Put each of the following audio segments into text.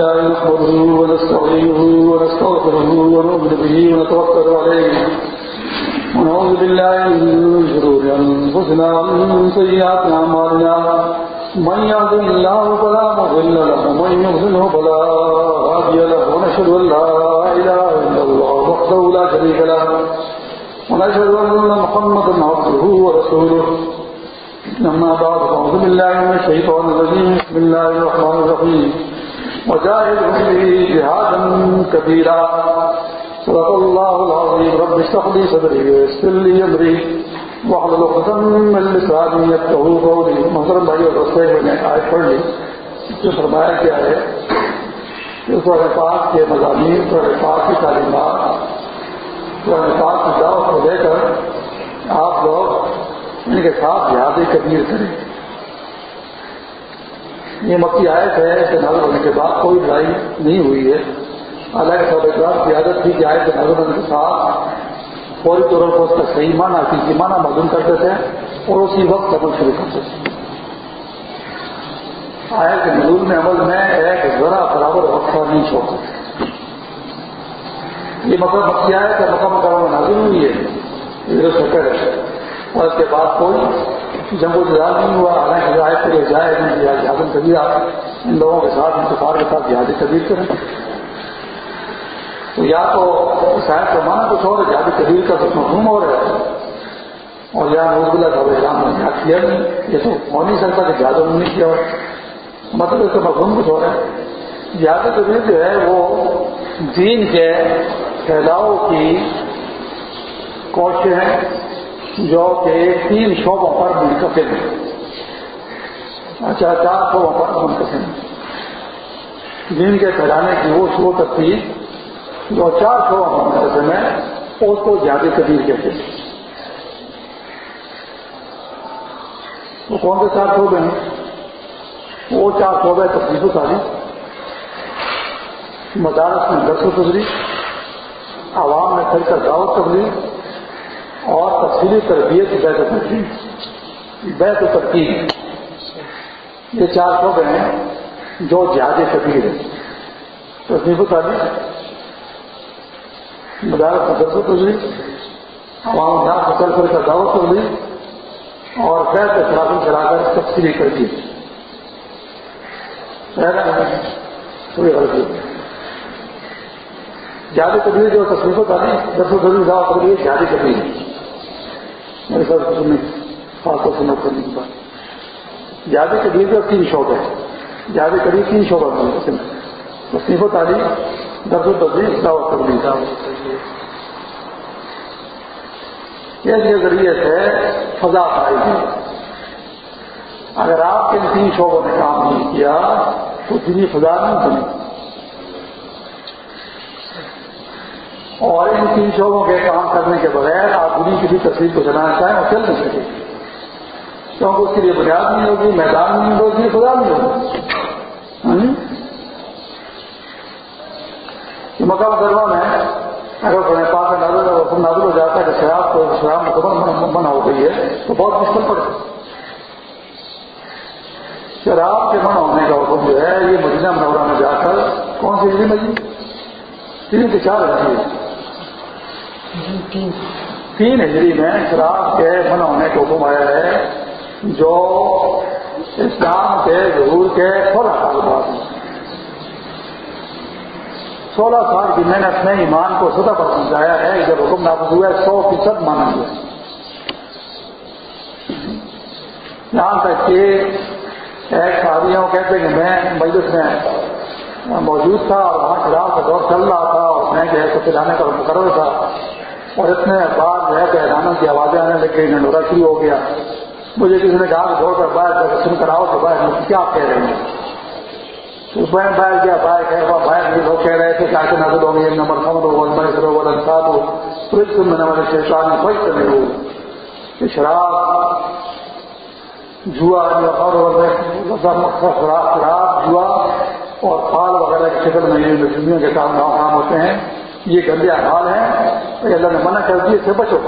الحمد نحمده ونستعينه ونستغفره ونؤمن به ونتوكل عليه. ونعوذ بالله من شرور انفسنا ومن سيئات اعمالنا من يهد الله فلا مضل له، ومن يضلله فلا هادي له. ونشهد ان لا اله الا الله وحده لا شريك له. ونشهد ان محمدا عبده ورسوله. أما بعد، فأعوذ بالله من الشيطان الرجيم. بسم الله الرحمن الرحيم. وجاهدهم به جهادا كبيرا. صدق الله العظيم. رب اشرح لي صدري ويسر لي أمري. واحلل عقدة من لساني يفقهوا قولي. محترم بھائی اور دوستوں میں نے آیت پڑھ لی. جو فرمایا کیا ہے کہ قرآن پاک کے مضامین قرآن پاک کی تعلیمات قرآن پاک کی دعوت کو لے کر آپ لوگ ان کے ساتھ جہاد کبیر کریں۔ یہ مکی آیت ہے کہ نظر ہونے کے بعد کوئی لڑائی نہیں ہوئی ہے۔ حالانکہ سب اقدار کی عادت تھی کہ آئے کے نظر ہونے کے ساتھ فوری طور پر اس کا صحیح معنی کی معنی معلوم کرتے تھے اور اسی وقت عمل شروع کرتے تھے آئے کے نظور میں عمل میں ایک ذرا برابر وقفہ نہیں چھوڑتے یہ مطلب مکی آئے کہ مقام مقام نازل ہوئی ہے۔ یہ سکر ہے، اور اس کے بعد کوئی جنگ و جہاد نہیں ہوا، حالانکہ رائے کے لیے جائے جہاد کبیر ان لوگوں کے ساتھ انتخاب کے ساتھ جہاد کبیر کریں۔ تو یا تو شاید کا مانا کچھ اور جہاد کبیر کا کچھ مفہوم ہو رہا ہے، اور یا نوز اللہ صاحب اسلام نے جہاد کیا نہیں، یہ تو ہو نہیں سکتا کہ جہاد انہوں نے کیا مطلب اس کا مفہوم کچھ اور ہے۔ جہاد کبیر جو ہے، وہ دین کے پھیلاؤ کی کوشش ہے۔ جو کہ تین شعبوں پر منقسم ہے اچھا چار شعبوں پر منقسم ہے دین کے پھیلانے کی وہ شو تفصیل جو چار شعبوں پر منقسم ہے اس کو زیادہ کبیر کہتے ہیں۔ وہ کون سے چار شعبے ہیں؟ وہ چار شعبے تفریح و تعلیم۔ مدارس میں درس و تدریس عوام میں پھیل کر دعوت تبلیغ اور تفصیلی تربیت بیت ترتیب بیت ترتیب یہ چار شعبے ہیں جو جہاد کبیر ہے تصنیف تعلیم. مدارت مدرس و تجریح عوام ناس چل کر کا دعوت تبلیغ اور بیت اخلاقی چلا کر تفصیلی تربیت. تھوڑی غلطی جہاد کبیر جو تصنیف و تعلیم درس و تجریح دعوت تبلیغ جہاد کبیر میرے ساتھ سننے خاص طور سے نوٹ کرنے کی بات۔ زیادہ قریب کا تین شعبہ ہے۔ زیادہ قریب تین شعبہ ہے تصنیف و تعلیم، درس و تدریس، دعوت تبلیغ اس کے ذریعے سے فضا پائی گئی اگر آپ ان تین شعبوں نے کام نہیں کیا، تو دینی فضا نہیں بنی۔ اور ان تین شعبوں کے کام کرنے کے بغیر آپ دنیا کسی تصویر کو چلانا چاہیں اور چل نہیں سکے کیونکہ اس کے لیے بنیاد نہیں ہوگی، میدان نہیں ہوگی، خدا نہیں ہوگی ہاں جی؟ مقام کروا میں اگر بڑے پاس نازل حکم نازل ہو جاتا ہے کہ شراب کو شراب مکمل منع ہو گئی ہے، تو بہت مشکل پڑے۔ شراب کے منع ہونے کا حکم جو ہے، یہ مدینہ منورہ میں جا کر کون سی ہجری مجھے تین کے چار ہجری ہے تین ہجری میں شراب کے منع ہونے کا حکم آیا ہے، جو اسلام کے ضرور کے سولہ سال بعد سولہ سال کی محنت نے ایمان کو سطح پر پہنچایا ہے جب حکم نافذ ہوا ہے، سو فیصد مانا گیا۔ یہاں تک کہ ایک شادیوں کہتے کہ میں مجلس میں موجود تھا اور وہاں شراب کا دور چل رہا تھا اور میں جو ہے تو پلانے کا مقرر تھا۔ اور اتنے بعد جو ہے کہ اعلانوں کی آوازیں آنے لگ گئی ڈنڈورا شروع ہو گیا۔ مجھے کسی نے کہا کہ کر باہر سن کر آؤ تو باہر کیا کہہ رہے ہیں؟ میں باہر گیا، باہر کہہ رہا باہر نہیں، لوگ کہہ رہے تھے کیا کہ نظر ہو گئی نمبر خمد ہو نمبر کرو وہ انصاب ہو۔ پھر تم میں نمبر شیطان کوئی کرنے ہو کہ شراب، جوا اور شراب جوا اور پھال وغیرہ کی شکل میں یہ دنیا کے کام کام ہوتے ہیں یہ گندے حال ہیں اللہ نے منع کر دیے سے بچو۔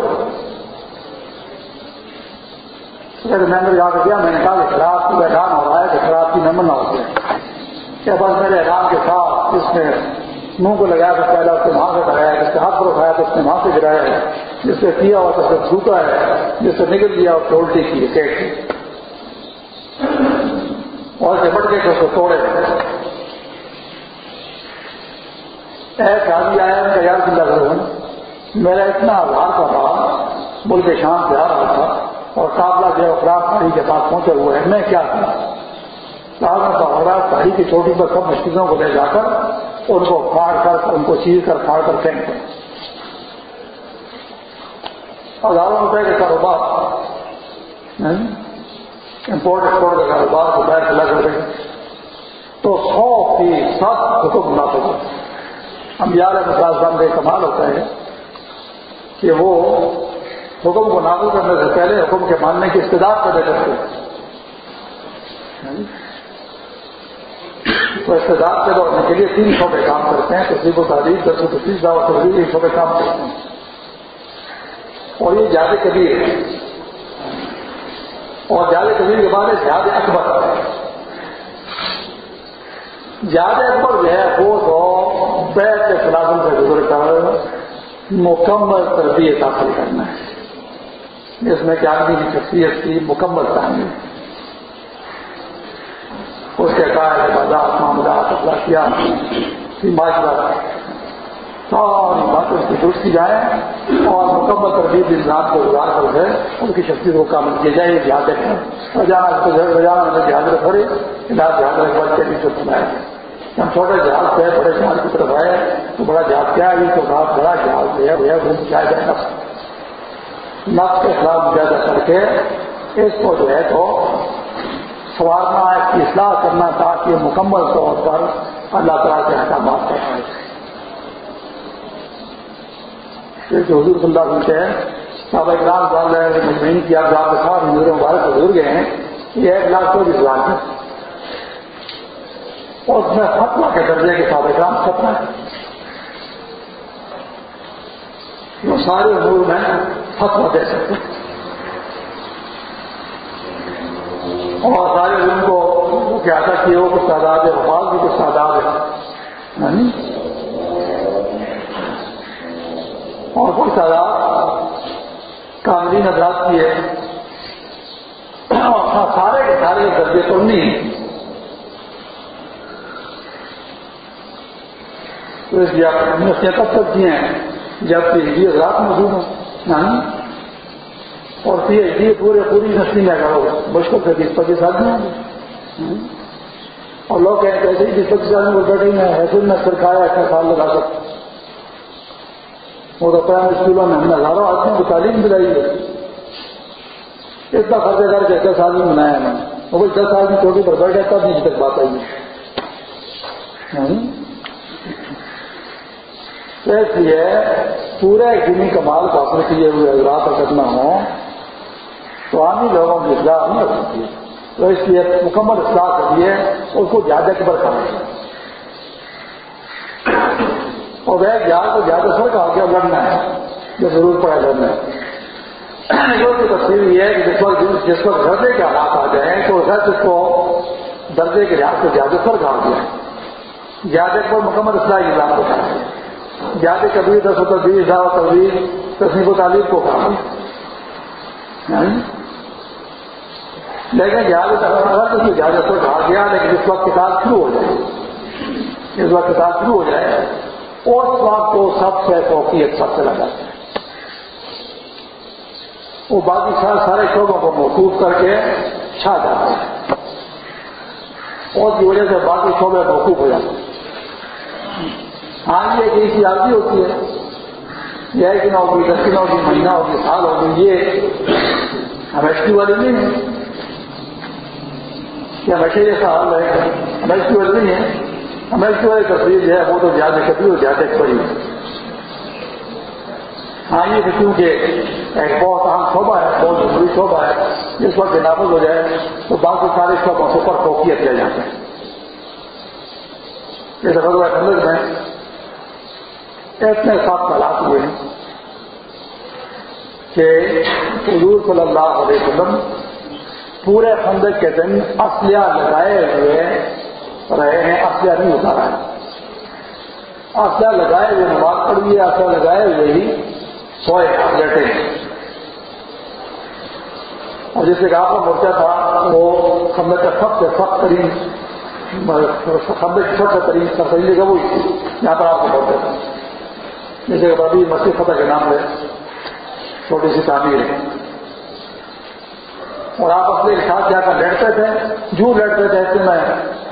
میں اندر جا کر دیا میں نے کہا کہ شراب کو اعلان ہو رہا ہے کہ شراب کی نمبر نہ ہوتے ہیں کہ بس میرے اعلان کے ساتھ جس نے منہ کو لگایا تو پہلا اس نے وہاں سے لگایا جس سے ہاتھ پر اٹھایا تو اس نے وہاں سے گرایا ہے۔ جس سے کیا ہوا تو اس نے تھوکا ہے، جس سے نکل دیا اس سے الٹی کی کیٹ کی اور جپٹ کے اس کو توڑے ایک آدمی آیا ان کا یاد دلا کر میرا اتنا آدھار کا رہا ملک شام سے آ رہا تھا، اور قابلہ جو افراد پاڑی کے پاس پہنچے ہوئے ہیں۔ میں کیا کروں؟ صاحب کا افراد پاڑی کی چوٹی پر سب مشکلوں کو لے جا کر ان کو پھاڑ کر، ان کو چیر کر، پھاڑ کر پھینک دیں ہزاروں روپے کے کاروبار۔ امپورٹ ایکسپورٹ کا کاروبار کو بیٹھ چلا کر تو سو فیصد حکم مناسب ہوتا ہم یار مثال مطلب کا کمال ہوتا ہے کہ وہ حکم کو نافذ کرنے سے پہلے حکم کے ماننے کی استداد پیدا کرتے ہیں۔ تو استداد پیدا ہونے کے لیے تین شعبے کام کرتے ہیں تصدیق و تعریف دس و پچیس دعوت تقریب یہ شعبے کام کرتے ہیں۔ اور یہ زیادہ کبیر ہے۔ اور زیادہ کبیر کے بعد زیادہ اکبر۔ زیادہ اکبر جو ہے، وہ تو بیت کے خلاف سے گزر کر مکمل تربیت حاصل کرنا ہے۔ جس میں کہ آدمی کی شخصیت کی مکمل کہانی اس کے کار عبادات معاملات، اخلاقیات معاشرات ساری باتیں اس کی درست کی جائیں اور مکمل تربیت نظام کو گزار کر ہے، ان کی شخصیت کو کامل کیا جائے یہ جہاز رکھیں۔ روزانہ روزانہ میں جہاز رکھے علاج جہاز رکھ بچ کے نیچے سنائے ہم چھوٹے جہاز پہ بڑے جہاز کی طرف آئے، تو بڑا جہاز کیا ہے؟ تو بہت بڑا جہاز جو ہے وہ کیا جائے گا نفس کے خلاف مجاہدہ کر کے اس کو جو ہے تو سوارنا اس کی اصلاح کرنا، تاکہ مکمل طور پر اللہ تعالیٰ کے احکامات کر پائے حضور صلی اللہ علیہ ہیں صاحب اکرام ڈال رہے مجمعین کی آپ جہاں دکھا حضور مبارک بزرگ ہیں، یہ ایک لاکھ چوبیس لاکھ ہے اور اس میں فتوا کے درجے کے صاحب اکرام ختم ہے۔ وہ سارے امور میں فتوا دے سکتے اور سارے ان کو کیا تھا کہ وہ کچھ تعداد ہے وفاظ بھی کچھ تعداد ہے۔ یعنی اور کوئی تعداد کامری نظرات کی ہے۔ سارے کے سارے درجے تو نہیں تو اس لیے ہم نے کب تک کیے ہیں جب پی ایچ ڈی رات موجود ہوں۔ ہاں۔ اور پی ایچ ڈی پورے پوری نسلی میں کرو مشکل سے بیس پچیس آدمی ہوں۔ گے اور لوگ کہتے ہیں کہ بیس پچیس آدمی کو بیٹھے میں حیثیت میں سرکایا اتنا سال لگا سکتا وہ تو پرائمری اسکولوں میں ہم نے ہزاروں آدمیوں کو تعلیم دلائی ہے۔ اتنا خرچہ کر کے دس آدمی بنایا میں نے۔ وہ دس آدمی چوٹی پر بیٹھے، تب نیچے تک بات آئی۔ ہے اس لیے پورے دینی کمال کو حاصل کیے ہوئے حضرات اگر نہ ہوں۔ تو عامی لوگوں کی اصلاح نہیں ہو سکتی تو اس لیے مکمل اصلاح کے لیے اس کو زیادہ قبر کرنا اور وہ جہاز کو زیادہ سر کہا کہ لڑنا ہے۔ جو ضرور پڑے لڑنا ہے۔ کی تصویر یہ ہے کہ جس وقت جس وقت درجے کے حالات آ جائیں تو غرض اس کو درجے کے لحاظ سے زیادہ سر کہا گیا۔ زیادہ پر مکمل اصلاح نظام کو کہا گیا۔ زیادہ کبھی دس و تصویر دعو تصویر تصنیف و تعلیم کو؟ کہا لیکن زیادہ اگر تو زیادہ تو کہا گیا، لیکن اس وقت کتاب شروع ہو جائے۔ اس وقت کتاب شروع ہو جائے۔ اور اس وقت کو سب سے توقیت سب سے لگا۔ وہ باقی سارے سارے شعبوں کو محفوظ کر کے چھا جاتے ہیں اور کی وجہ سے باقی شعبے موقوف ہو جاتے ہیں۔ ہاں یہ کہ کی عادی ہوتی ہے۔ یہ ایک دن ہوگی دس دن ہوگی مہینہ ہوگی سال ہوگی یہ ہمیشہ والی نہیں ہے۔ کہ ہمیشہ یہ سال ہے۔ ہمیشہ والی نہیں ہے۔ ہمیشہ والی تصویر جو ہے، وہ تو زیادہ کبھی اور زیادہ بڑی۔ ہے ہاں یہ کہ کیونکہ ایک بہت اہم شعبہ ہے، بہت ضروری شعبہ ہے۔ جس وقت نافذ ہو جائے، تو باقی سارے شعبوں سے اوپر فوقیت لے جاتے ہیں جیسے بھگوا میں اتنے سات حالات ہوئے ہیں کہ حضور صلی اللہ علیہ وسلم پورے خندق کے دن اصلیہ لگائے ہوئے رہے ہیں آسیا نہیں ہوتا رہا ہے۔ آسیا لگائے ہوئے، نماز پڑھی ہے آسیا لگائے ہوئے ہی سوئے لیٹے اور جیسے کہ آپ کا مورچہ تھا، وہ خمبے کا سب سے سخت ترین خمبے کی سب سے ترین سرسری جگہ وہی تھی پر آپ کو مورچہ تھا۔ جیسے ابھی مسجد فتح کے نام ہے چھوٹی سی تعمیر ہے۔ اور آپ اپنے ساتھ جا کر لیٹتے تھے جو لیٹتے تھے ایسے میں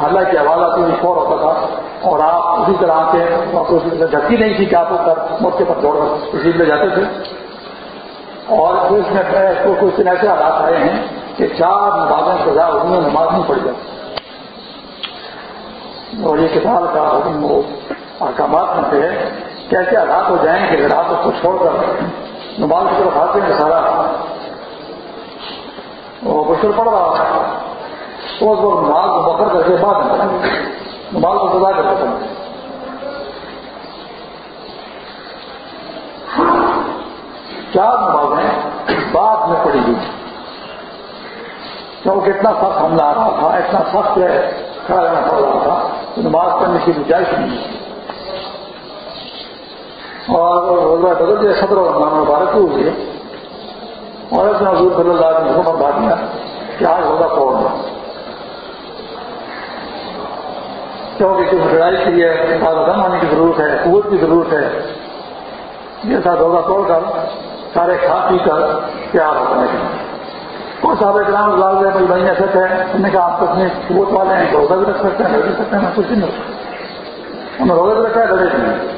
حالانکہ آواز آتی ہوئی شور ہوتا تھا۔ اور آپ اسی طرح آتے، آپ کو اسی طرح نہیں تھی کہ آپ کر موقع پر دوڑ اسی میں جاتے تھے۔ اور پھر اس میں کچھ دن ایسے حالات آئے ہیں کہ چار نمازیں سزا ہوئی ہیں، نماز نہیں پڑ جاتی۔ اور یہ کتاب کا حکم وہ احکامات میں سے کیسے حالات ہو جائیں کہ اگر آپ اس کو چھوڑ کر نماز کی طرف آتے ہیں سارا وہ بشر پڑ رہا ہے۔ تو اس وقت نماز کو بکر کر کے بعد نماز کو سزا کر کے چار نمازیں بعد میں پڑی گئی؟ کیونکہ اتنا سخت حملہ آ رہا تھا، اتنا سخت کھڑا رہنا پڑ رہا تھا نماز پڑھنے کی گنجائش نہیں اور روزہ بدل صدر اور نام مبارک ہوئی ہے اور اس نے حضور صلی اللہ علیہ وسلم بات دیا کہ آج روزہ توڑنا کیونکہ کسی لڑائی کے لیے سادم آنے کی ضرورت ہے قوت کی ضرورت ہے یہ ساتھ روزہ توڑ کر سارے کھا پی کر تیار ہونے کے اور صاحب اکرام لال بھائی بھائی ایسے تھے انہوں نے کہا آپ اپنے قوت والے ہیں روزہ بھی رکھ سکتے ہیں۔ لڑ بھی سکتے ہیں میں کچھ نہیں رکھ سکتا انہوں نے روزہ بھی رکھا ہے لڑے نہیں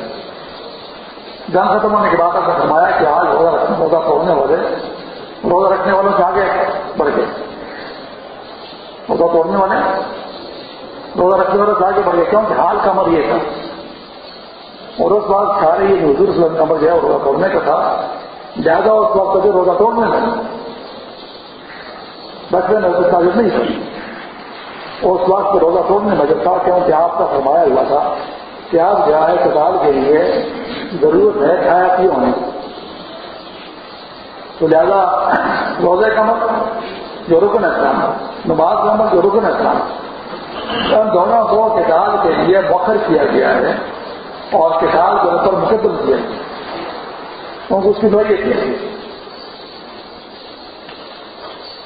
جان ختم ہونے کے بعد آپ نے فرمایا کہ آج روزہ رکھنے روزہ توڑنے والے روزہ رکھنے والوں سے آگے بڑھ گئے روزہ توڑنے والے روزہ رکھنے والوں سے آگے بڑھ گئے کیونکہ حال کا عمر یہ تھا۔ اور اس بات سارے یہ حضور صلی اللہ علیہ وسلم کا عمر گیا روزہ توڑنے کا تھا۔ زیادہ اس وقت جو روزہ توڑنے لگا بس میں نے تعریف نہیں کی اس وقت روزہ توڑنے میں جب تھا کیونکہ آپ کا فرمایا ہوا تھا کہ آپ جو ہے کتاب کے لیے ضرورت ہے کھایا پی ہونے کی۔ تو لہذا روزے کا مت جو رکن اسلام نماز کا مت جو رکن اسلام ان دونوں کو کتاب کے لیے مخر کیا گیا ہے اور کتاب کے اوپر مقدم کیا گیا کیونکہ اس کی دوائی کیا گئی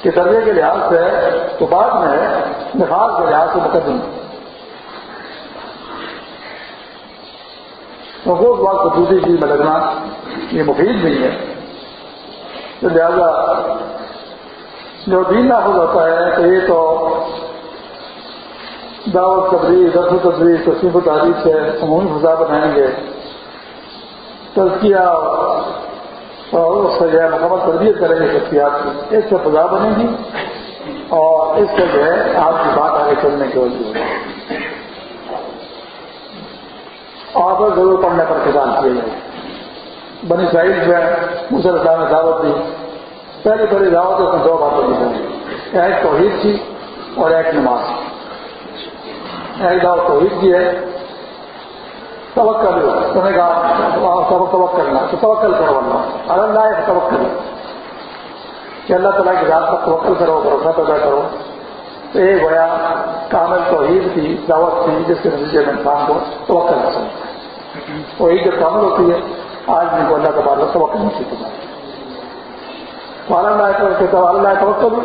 کہ درجے کے لحاظ سے تو بعد میں نفاذ کے لحاظ سے مقدم۔ تو وہ بات دوسری چیز میں لگنا یہ مفید نہیں ہے۔ تو لہذا جو دین نافذ ہوتا ہے، تو یہ تو دعوت تبدیل درس و تبدیل تصویر و تعریف سے عمومی فضا بنائیں گے۔ تزکیہ اور اس سے جو ہے مکمل تربیت کریں گے شخصیات کی۔ اس سے فضا بنے گی اور اس سے جو ہے آپ کی بات آگے چلنے کی وجہ ہوگی اور ضرور پڑھنے پر کسان کیے جائے بنی سائز میں مسل صاحب نے دعوت دی۔ پہلی پہلی دعوت اس میں دو باتیں دی ایک توحید کی اور ایک نماز ایک دعوت توحید کی ہے۔ توکل، تو نے کہا سبق توقع کرنا تو توکل کرو اللہ۔ اللہ ہے توکل۔ کہ اللہ تعالیٰ کی ذات پر توکل کرو، بھروسہ پیدا کرو۔ تو ایک بڑا کامل توحید کی، دعوت تھی جس کے نتیجے میں انسان کو توکل کر سکتا توحید جب کامل ہوتی ہے، آج بھی کو اللہ کا تبادلہ توقع نہیں سیکھتا اللہ کے تو اللہ توقع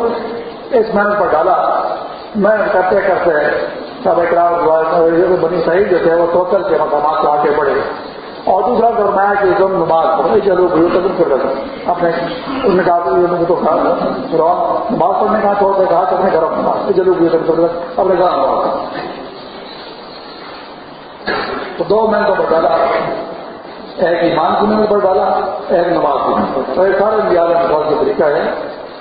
اس محنت پر ڈالا۔ محنت کرتے کرتے سب اقرار بنی صحیح جو تھے، وہ توکل کے مقامات کو آگے بڑھے۔ اور دوسرا فرمایا کہ تم نماز پڑھو۔ چلو گرو تک کر رہا اپنے ان نے کہا کہ تو کہا نماز پڑھنے کا چھوڑ دے کہا کہ اپنے گھر نماز چلو گرو تک کر اپنے گھر نماز تو دو میں تو بتالا ایک ایمان کی محنت پر ڈالا ایک نماز کی محنت پر تو یہ سارے زیادہ نماز کا طریقہ ہے،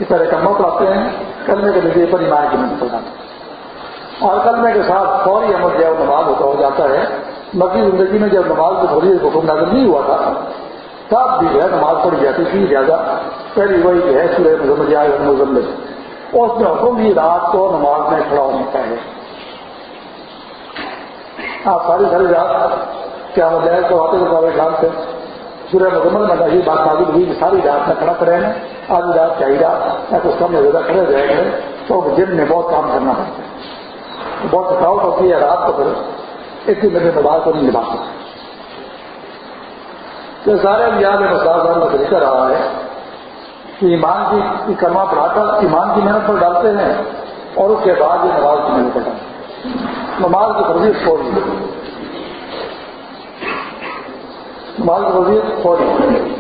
اس طرح کا موقع آتے ہیں کرنے کے نتیجے پر ایمان کی محنت پر ڈالا اور کلمے کے ساتھ فوری عمل جو نماز ہوتا ہو جاتا ہے۔ مکی زندگی میں جب نماز کو تھوڑی حکم نازل نہیں ہوا تھا، تب بھی جو ہے نماز پڑھی جاتی تھی۔ زیادہ پہلی وہی جو ہے، سورہ مزمل یا اس میں حکم بھی رات کو نماز میں کھڑا ہونے کا ہے آپ ساری ساری رات کیا مجھے تو آتے ہوئے خیال سے سورہ مکمل میں یہ بات ثابت ہوئی کہ ساری رات میں کھڑا کرے ہیں آدھی رات چاہیے یا کچھ کم میں زیادہ کھڑے رہے ہیں تو جن میں بہت کام کرنا پڑتا ہے۔ بہت تھکاوٹ ہوتی ہے رات کو، پھر اتنی میرے نماز کو نہیں نبھا سکتے۔ تو سارے یاد ہے مساج کا طریقہ رہا ہے کہ ایمان کی کرما پڑھاتا ایمان کی محنت پر ڈالتے ہیں اور اس کے بعد یہ نماز کی محنت پر ڈالتے نماز کی فرضیت چھوڑ دی۔ نماز کی فرضیت چھوڑ دی۔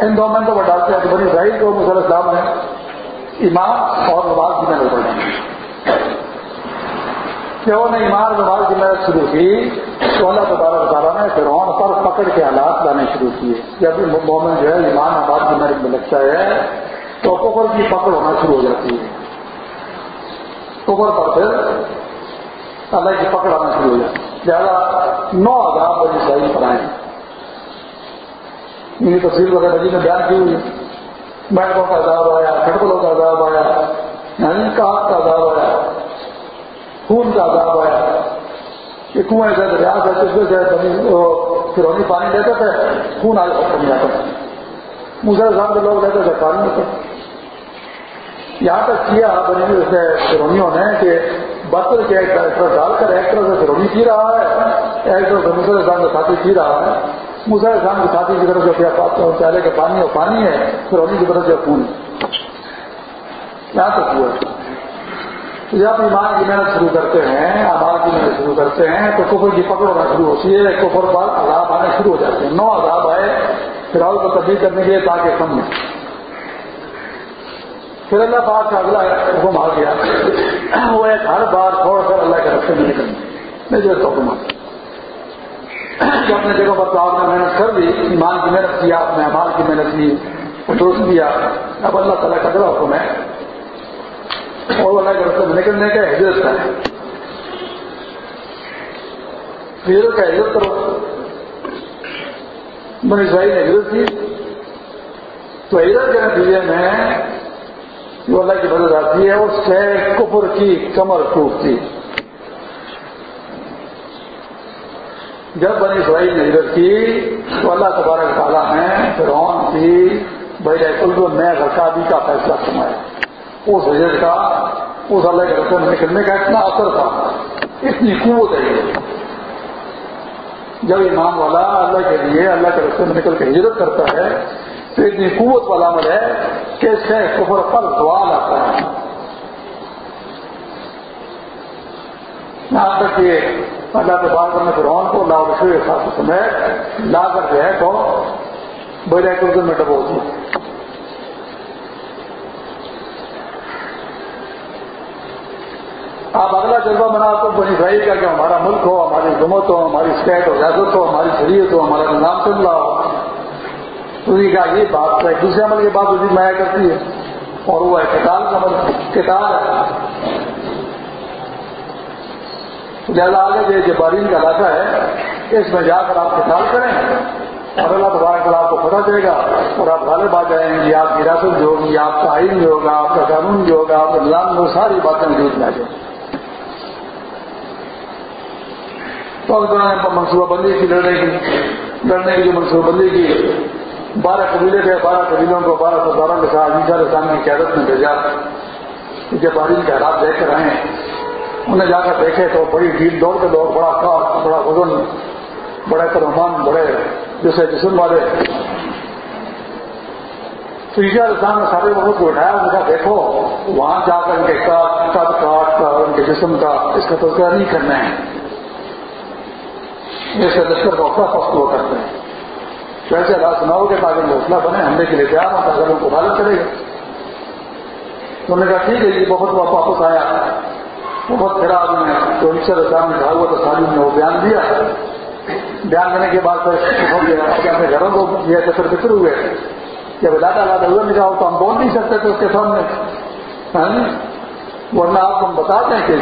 ان دو منٹوں پر ڈالتے ہیں تو بنی ظاہر کو مسل اسلام نے ایمان اور نماز کی محنت پر ڈالی کہ نے ایمان نماز کی محنت شروع کی، تو اللہ تبارک تعالیٰ نے فرعون پر پکڑ کے حالات لانے شروع کیے۔ جب مومن جو ہے ایمان آباد کی محنت میں لگتا ہے، تو کفر کی پکڑ ہونا شروع ہو جاتی ہے۔ کفر پر پھر اللہ کی پکڑ آنا شروع ہو جاتی ہے زیادہ نو ہزار بڑی صحیح پر آئے میری تصویر وغیرہ جی نے بیان کی ہوئی بینکوں کا عذاب آیا کھٹکلوں کا عذاب آیا۔ یعنی کاٹ کا عذاب آیا۔ خون کا عذاب آیا۔ کہ کنویں سے دریا سے چشمے سے فرونی پانی لیتے تھے، خون آج ختم جاتا تھا مسلم صاحب کے لوگ لیتے تھے پانی لیتے یہاں تک کیا بنی سے فرونیوں نے کہ بطل کے ایک طرح ڈال کر ایک طرح سے فرونی پی رہا ہے، ایک طرح سے مسلم صاحب کا ساتھی پی رہا ہے۔ مسلم صاحب کے ساتھی کی طرف سے کیا پیالے کا پانی اور پانی ہے فرونی کی طرف سے خون یہاں تک ہوا۔ جب ایمان کی محنت شروع کرتے ہیں آباد کی محنت شروع کرتے ہیں، تو کفر کی پکڑ ہونا شروع ہوتی ہے۔ کفر پر عذاب آنے شروع ہو جاتے ہیں۔ نو عذاب آئے پھر کو تبدیل کرنے کے لیے تاکہ سمجھیں پھر اللہ پاک کا اگلا حکم آ گیا۔ وہ ایک ہر بار چھوڑ کر اللہ کے رستے میں نکلنے میں جو حکم آ اپنے جگہ پر تو آپ نے محنت کر لی، ایمان کی محنت کیا اپنے امال کی محنت کی درست کیا۔ اب اللہ تعالیٰ کا اگلا حکم ہے۔ اور اللہ کے رستے میں نکلنے کا ہجرت کا ہے۔ ہجرت کا ہجرت کرو۔ بنی اسرائیل نے ہجرت کی تو ہجرت کے نتیجے میں جو اللہ کی مدد آتی ہے، اس سے کفر کی کمر ٹوٹتی جب بنی اسرائیل نے ہجرت کی، تو اللہ تبارک تعالیٰ نے فرعون کی بھائی کلو میں غرقابی کا فیصلہ سنایا اس ہجرت کا، اس اللہ کے رسم نکلنے کا اتنا اثر تھا، اتنی قوت ہے۔ جب امام والا اللہ کے لیے، اللہ کے رستے میں نکل کے ہجرت کرتا ہے تو اتنی قوت والا عمل ہے کہ اس سے کفر پر سوال آتا ہے یہاں تک کہ اللہ کے بات کرنے فرعون کو لا رشو خاص سمیت لا کر جو ہے تو بڑے کردن میں ڈبو ہوتی آپ اگلا جذبہ بنا تو بنی بھائی کا کہ ہمارا ملک ہو، ہماری حکومت ہو، ہماری اسٹیٹ ہو، ریاست ہو، ہماری شریعت ہو، ہمارا نظام چل رہا ہو۔ تو کا یہ بات ہے۔ دوسرے عمل کی بات اسی مایا کرتی ہے اور وہ ہے کتاب کا عمل۔ کتاب ہے۔ آگے جو بارین کا علاقہ ہے، اس میں جا کر آپ کتاب کریں اور اللہ تبارک کر آپ کو پتہ دے گا اور آپ غالب آ جائیں گے۔ آپ کی ریاست جو ہوگی، آپ کا آئین جو ہوگا، آپ کا قانون جو ہوگا، آپ کا نظام جو ساری باتیں وجود میں آ جائیں تو منصوبہ بندی کی، لڑنے کی لڑنے کی جو منصوبہ بندی کی بارہ قبیلے تھے بارہ قبیلوں کو بارہ سو بارہ کے ساتھ عیسا اسلام کی قیادت میں بھیجا۔ جب بارش کے حالات دیکھ کر آئے۔ انہیں جا کر دیکھے تو بڑی ڈھیل دوڑ کے لوگ بڑا کاف بڑا وزن، بڑے ترمان بڑے جیسے جسم والے۔ تو عیسا اسلام نے سارے لوگوں کو اٹھایا، ان کا دیکھو، وہاں جا کر ان کے کاٹ کاٹ کا، ان کے جسم کا، اس کا تذکرہ نہیں کرنا ہے۔ جیسے لشکر کا حوصلہ ہوا کرتے ہیں۔ ویسے اللہ سناؤ گے تاکہ حوصلہ بنے حملے کے لیے تیار ہوں تاکہ ان کو حالت کرے گا تو انہوں نے کہا، ٹھیک ہے، یہ بہت واپس آیا۔ بہت پھر آدمی ہے۔ تو عیشر اسلام نے کہا ہوا تو سالم نے وہ بیان دیا۔ بیان دینے کے بعد پھر اپنے گھروں کو یہ چکر بکر ہوئے جب لادا لادا ہوئے نکلا ہو تو ہم بول نہیں سکتے تھے اس کے سامنے۔ ہاں جی؟ ورنہ آپ ہم بتاتے ہیں کہ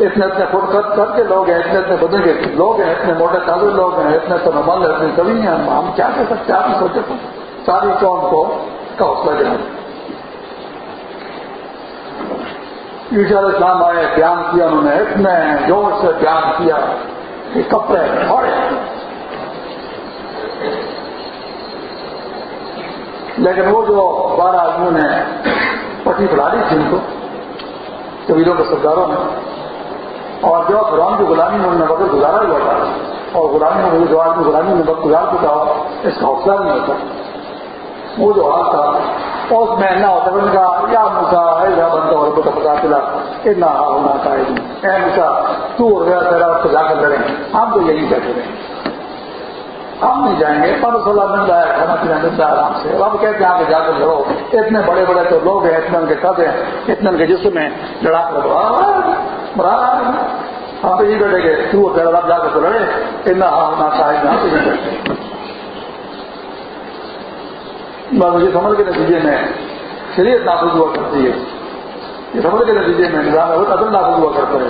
اتنے اتنے فٹ کر کر کے لوگ ہیں، اتنے اتنے بدن کے لوگ ہیں، اتنے موٹے تازے لوگ ہیں، اتنے تو نمل اتنے کبھی ہیں۔ ہم کیا کر سکتے آپ سوچے تو ساری قوم کو کا حوصلہ دیں اسلام آئے، بیان کیا انہوں نے۔ اتنے زور سے بیان کیا کہ کپڑے پھاڑے۔ لیکن وہ جو بارہ آدمیوں نے پٹی پڑھا دی تھی ان کو قبیلوں کے سرداروں میں اور جو فرعون کی غلامی میں انہوں نے وقت گزارا ہوا تھا، اور غلامی میں جو آدمی غلامی میں وقت گزار چکا ہو اس کا حوصلہ نہیں ہوتا۔ وہ جو حال تھا اس میں نہ ہوتا ان کا یا مسا ہے یا بنتا اور بتا پتا چلا اتنا ہونا چاہیے اے مسا تو اور گیا تیرا اس کو جا کر لڑیں ہم تو یہی کہتے ہیں ہم نہیں جائیں گے۔ پر سولہ مل رہا کھانا پینا مل رہا ہے آرام سے۔ اب کہتے ہیں آگے جا کر لڑو۔ اتنے بڑے بڑے تو لوگ ہیں، اتنے ان کے قد ہیں، اتنے ان کے جسم ہیں۔ لڑا کر ہم تو یہی بیٹھے گے تو اور تیرا جا کر تو لڑے۔ اتنا ہونا چاہیے ہم تو مجھے سمجھ کے نتیجے میں شریعت نافذ ہوا کرتی ہے۔ یہ سمجھ کے نتیجے میں نظام ہے وہ نافذ ہوا کرتا ہے۔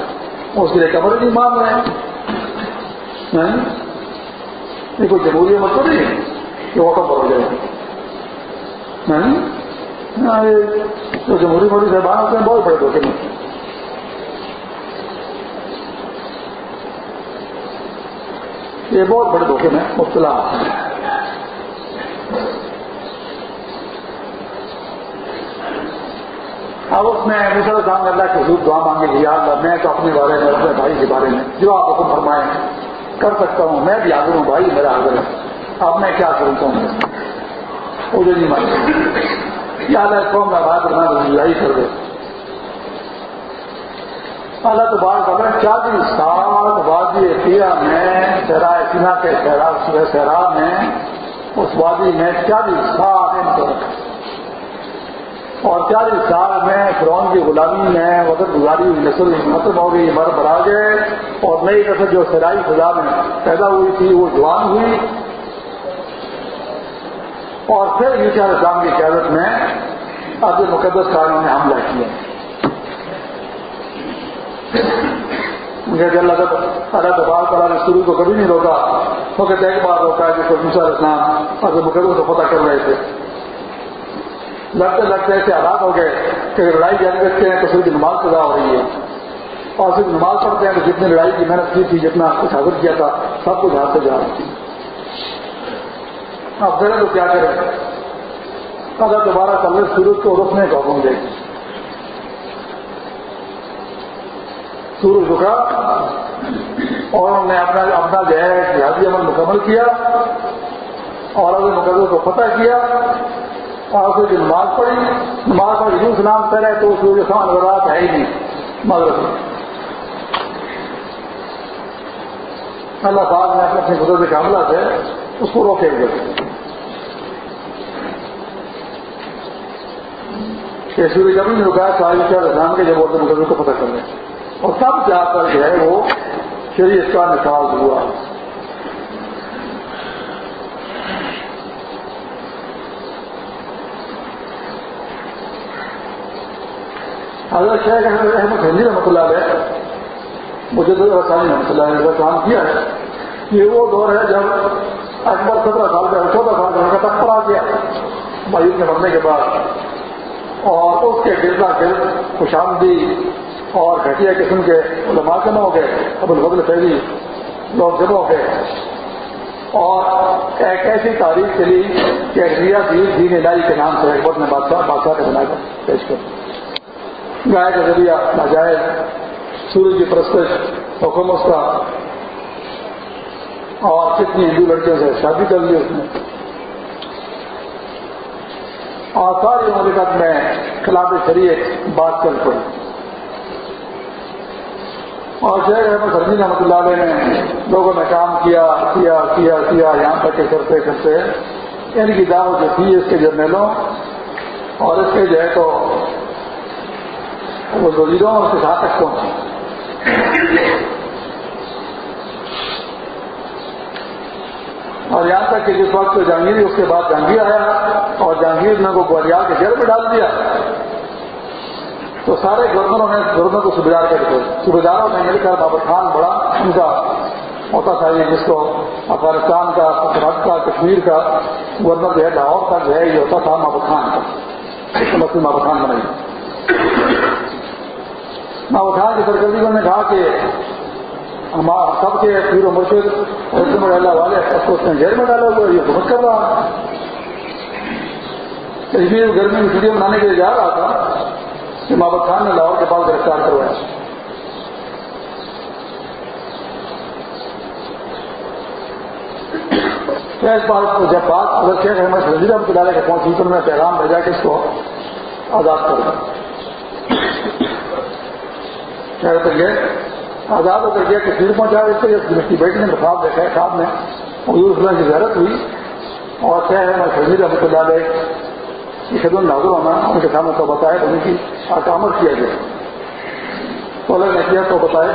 اس کے لیے کمر نہیں مان رہے ہیں۔ ہاں؟ یہ کوئی جمہوری مطلب نہیں ہے کہ وہ ہو جائے۔ ہاں؟ ہاں، تو جمہوری موری صاحبان ہوتے ہیں بہت بڑے دھوکے میں یہ بہت بڑے دھوکے میں مبتلا۔ اب اس میں مسل صاحب اللہ کے حضور دعا مانگے گی یار میں تو اپنے بارے میں، اپنے بھائی کے بارے میں جو آپ حکم فرمائیں کر سکتا ہوں، میں بھی حاضر ہوں، بھائی، میرا حاضر ہے۔ اب میں کیا کروں ہوں وہ جو نہیں مانتے یا اللہ قوم کا بات کرنا یہی کر دے اللہ تو بات کر رہے چالیس سال وادی کیا میں سہرائے سنا کے سہرا سہرا میں، اس وادی میں چالیس سال ان کو اور چالیس جی سال میں فرون کی غلامی میں وقت گزاری نسل ختم ہو گئی، مر بڑھا گئے اور نئی نسل جو سرائی خدا میں پیدا ہوئی تھی، وہ جوان ہوئی۔ اور پھر یوشا اسلام کی قیادت میں اب مقدس کاروں نے حملہ کیا۔ مجھے اللہ اللہ تبار تعالیٰ نے شروع کو کبھی نہیں روکا تو کہتے ایک بار روکا ہے کہ کوئی موسا اسلام اور مقدس کو پتہ کر رہے تھے۔ لڑتے لڑتے ایسے آباد ہو گئے کہ لڑائی جاری رکھتے ہیں تو صرف نماز پیدا ہو رہی ہے۔ اور صرف نماز پڑھتے ہیں تو جتنی لڑائی کی محنت کی تھی، جتنا کچھ حاضر کیا تھا، سب کچھ ہاتھ سے جا رہی تھی۔ اب پھر تو کیا کریں اگر دوبارہ کل سورج کو روکنے کا حکم دے گی سورج رکا، اور انہوں نے اپنا اپنا جو ہے جہازی عمل مکمل کیا، اور اگر مقدر کو فتح کیا۔ اور اسے جو نماز پڑھی، نماز پڑھ یوں سلام کرے تو اس جو سامان ضرورت ہے ہی نہیں۔ مغرب اللہ صاحب نے اپنے اپنے بزرگ کے حملہ سے اس کو روکے ہوئے۔ کہ سوری کبھی نہیں رکا ساری چار اسلام کے جب بولتے مقدر کو پتہ کر لیں اور سب جا کر جو ہے وہ شریعت کا نفاذ ہوا۔ حضرت شیخ احمد ہندی رحمۃ اللہ علیہ مجھے رسانی رحمۃ اللہ علیہ کام کیا ہے۔ یہ وہ دور ہے جب اکبر سترہ سال کا چودہ سال کا تک پر آ گیا۔ مایوس کے مرنے کے بعد۔ اور اس کے گردا گرد خوشامدی اور گھٹیا قسم کے علماء جمع ہو گئے۔ اب الفضل فیضی لوگ جمع ہو گئے۔ اور ایک ایسی تاریخ چلی کہ ریا دین دین الہی کے نام سے اکبر نے بادشاہ بادشاہ کے بنا کر پیش کر گائے کا ذریعہ ناجائز سورج کی پرستش حکومت کا اور کتنی ہندو لڑکیوں سے شادی کر لی اس نے اور ساری مملکت میں خلاف شریعت بات چل پڑی اور شہر احمد سرمی رحمۃ اللہ علیہ نے لوگوں نے کام کیا کیا کیا کیا یہاں تک کہ کرتے کرتے ان کی دعوت جو تھی اس کے جرنیلوں اور اس کے جو ہے تو وہ وزیروں اور کے ساتھ تک پہنچی۔ اور یہاں تک کہ جس وقت جہانگیر اس کے بعد جہانگیر آیا اور جہانگیر نے کو گولیار کے جیل میں ڈال دیا۔ تو سارے گورنروں نے گورنر کو سبیدار کر دیا سبیداروں نے مل کر بابر خان، بڑا ان کا ہوتا تھا یہ جس کو افغانستان کا سرحد کا، کشمیر کا گورنر جو ہے، لاہور کا جو ہے، یہ ہوتا تھا محبت خان کا۔ مسلم محبت خان بنائی محبت خان کی سرکردی میں نے کہا کہ ہمارا سب کے پیر و مرشد حسن اللہ والے اس کو اس نے جیل میں ڈالا ہوا یہ حکومت کر رہا کشمیر گرمی میں چھٹیاں منانے کے لیے جا رہا تھا کہ محبت خان نے لاہور کے پاس گرفتار کروایا۔ اس بات کو جب بات اگر شیخ احمد شہید احمد ادارے کے پہنچی تو میں پیغام بھیجا کہ اس کو آزاد کر دوں کر گئے۔ آزاد ہو کر گیا کہ پھر پہنچا اس کو یونیورسٹی بیٹھنے میں خواب دیکھا ہے خواب میں حضور صلی کی زیارت ہوئی۔ اور شیخ احمد شہید احمد اللہ علیہ کی خدمت نازر ہونا ان کے سامنے تو بتایا تو ان کی آکامت کیا گیا۔ تو اللہ نے کیا، تو بتایا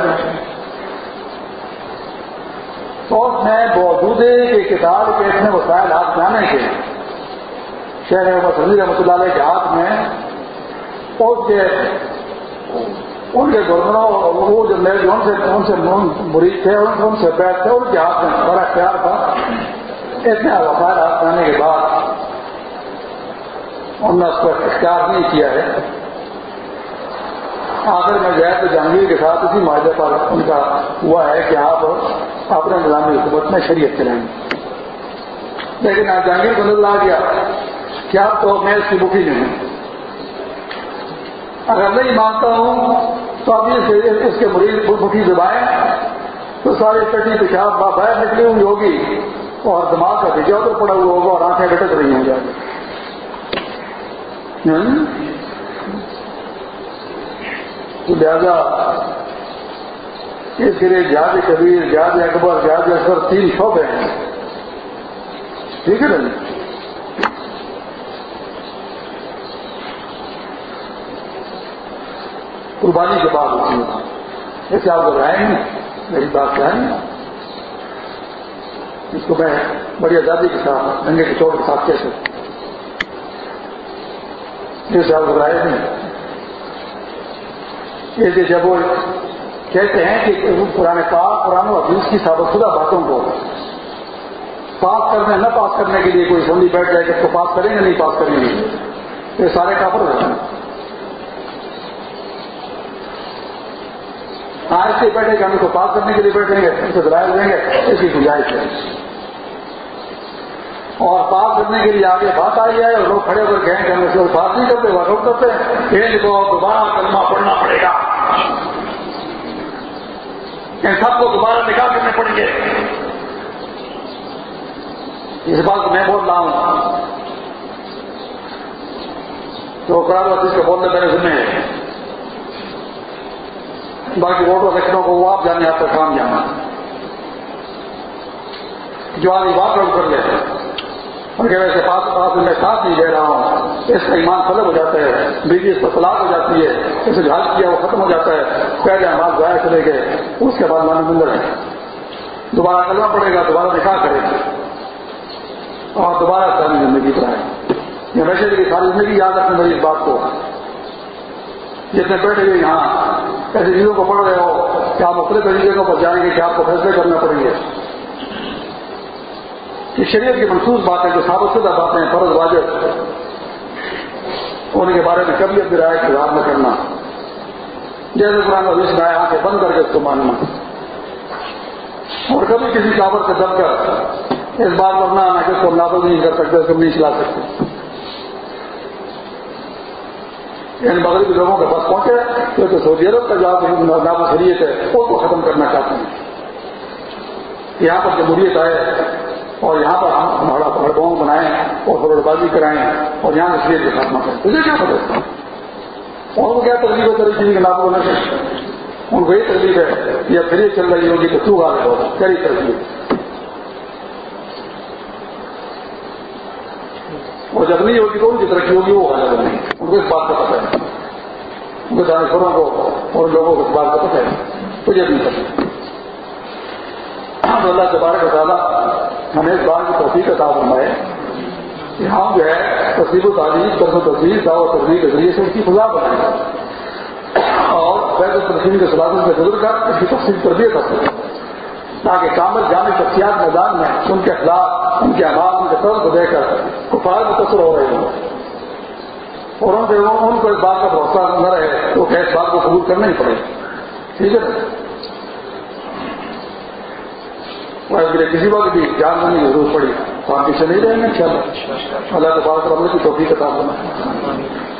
تو اس میں باوجود کے کتاب کے اتنے وسائل ہاتھ جانے کے شہر احمد مسلی رحمۃ اللہ علیہ کے ہاتھ میں۔ اس کے ان کے گورنروں وہ جو میرے ان سے ان سے مریض تھے ان سے بیٹھ تھے ان کے ہاتھ میں بڑا پیار تھا اتنے وسائل ہاتھ جانے کے بعد انہوں نے اس کو اختیار نہیں کیا ہے آخر میں گیا تو جہانگیر کے ساتھ اسی معاہدے پر ان کا ہوا ہے کہ آپ اپنے نظامی حکومت میں شریعت چلائیں گے لیکن آپ جہانگیر کو نظر آ گیا کہ آپ تو میں اس کی بکی نہیں ہوں اگر نہیں مانتا ہوں، تو ابھی اس کے مریض بکی دبائیں تو ساری پٹی پیشاب باہر نکلی ہوئی ہوگی اور دماغ کا بھیجا تو پڑا ہوا ہوگا اور آنکھیں گٹک رہی ہوں گی۔ لہذا اس لیے جہاز کبیر، جہاز اکبر جہاز اکبر تین شعبے ہیں۔ ٹھیک ہے نا جی؟ قربانی کے بعد ہوتی ہے۔ ایسے آپ گھبرائیں نہیں میری بات کیا ہے؟ اس کو میں بڑی آزادی کے ساتھ، ننگے کے چوٹ کے ساتھ کیسے جیسے آپ گھبرائے نہیں جیسے جب وہ کہتے ہیں کہ پرانے پاک، قرآن و حدیث کی ثابت شدہ باتوں کو پاس کرنے، نہ پاس کرنے کے لیے کوئی سمجھی بیٹھ جائے کہ اس کو پاس کریں گے نہیں پاس کریں گے۔ یہ سارے کافر رہتے ہیں۔ آج سے بیٹھے گا ہم اس کو پاس کرنے کے لیے بیٹھیں گے ان سے دلائل دیں گے، اس کی گنجائش ہے۔ اور پاس کرنے کے لیے آگے بات آئی ہے اور لوگ کھڑے ہو کر کہیں کہ ہم اس کو بات نہیں کرتے ورک کرتے ان کو دوبارہ کلمہ پڑھنا پڑے گا۔ ان سب کو دوبارہ نکاح کرنے پڑیں گے۔ اس بات میں بول رہا ہوں۔ تو قرآن کو بولنے میرے ذمہ باقی ووٹوں سیکٹروں کو وہ آپ جانے آپ کا کام جانا جو آدمی بات کر لے، اور کہ ویسے پاس پاس میں ساتھ نہیں دے رہا ہوں، اس کا ایمان فلب ہو جاتا ہے، بیوی اس پر طلاق ہو جاتی ہے اسے جھاج کیا، وہ ختم ہو جاتا ہے پہلے ہمارے ضائع چلے گئے اس کے بعد مانے مندر ہے دوبارہ کرنا پڑے گا، دوبارہ نکاح کرے گا۔ اور دوبارہ ساری زندگی پر آئے۔ یہ ویسے بھی ساری زندگی یاد رکھنے میری اس بات کو۔ جتنے بیٹھے ہوئے یہاں ایسی چیزوں کو پڑھ رہے ہو کہ آپ اپنے طریقے پر جائیں گے کہ آپ کو فیصلے کرنا پڑیں گے۔ کہ شریعت کی منسوخ باتیں جو ثابت شدہ باتیں فرض واجب۔ ان کے بارے میں کبھی اپنی رائے کی نہ کرنا۔ جیسے قرآن حدیث میں آنکھیں بند کر کے اس کو ماننا۔ اور کبھی کسی کابر سے دب کر اس بات پر نہ آنا کہ اس کو نافذ نہیں کر سکتے، اس کو نہیں چلا سکتے۔ یعنی مغربی لوگوں کے پاس پہنچے کیونکہ سعودی عرب کا جواب نافذ شریعت ہے، اس کو ختم کرنا چاہتے ہیں۔ یہاں پر جمہوریت آئے، اور یہاں پر ہم ہمارا ہڑباؤں بنائیں اور فروڑ بازی کرائیں اور یہاں اس لیے خاتمہ کریں۔ کیا پتہ اور وہ کیا ترغیب ہے طریقے کسی کے نام ہونے سے ان کو یہ ترغیب ہے یا پھر یہ چل رہی ہوگی تو تو آ ہوگا؟ کئی ترغیب اور جب نہیں ہوگی تو ان کی ترقی ہوگی، وہ غالب نہیں ان کو اس بات کا پتہ ہے۔ ان کے دانشوروں کو اور لوگوں کو اس بات کا پتہ ہے۔ تجھے بھی پتہ اللہ تبارک تعالیٰ ہمیں اس بات کی توفیق عطا فرمائے کہ ہم جو ہے تصویر و تعلیم طرف و تصویر دعوت تصویر کے ذریعے سے اس کی فضا بنائیں۔ اور فیض تنظیم کے سلاسل سے گزر کر اس کی تفصیل تربیت حاصل کریں۔ تاکہ کامل جامع شخصیات میدان میں ان کے اخلاق، ان کے آواز ان کے طرز کو دے کر کفار متاثر ہو رہے ہوں اور ان ان کو اس بات کا بھروسہ نہ رہے تو اس بات کو قبول کرنا ہی پڑے۔ ٹھیک ہے؟ کسی وقت بھی جان نہیں ضرورت پڑی تو آپ پیچھے نہیں رہیں گے ان شاء اللہ اللہ کے بعد کی توفیق کتاب بنا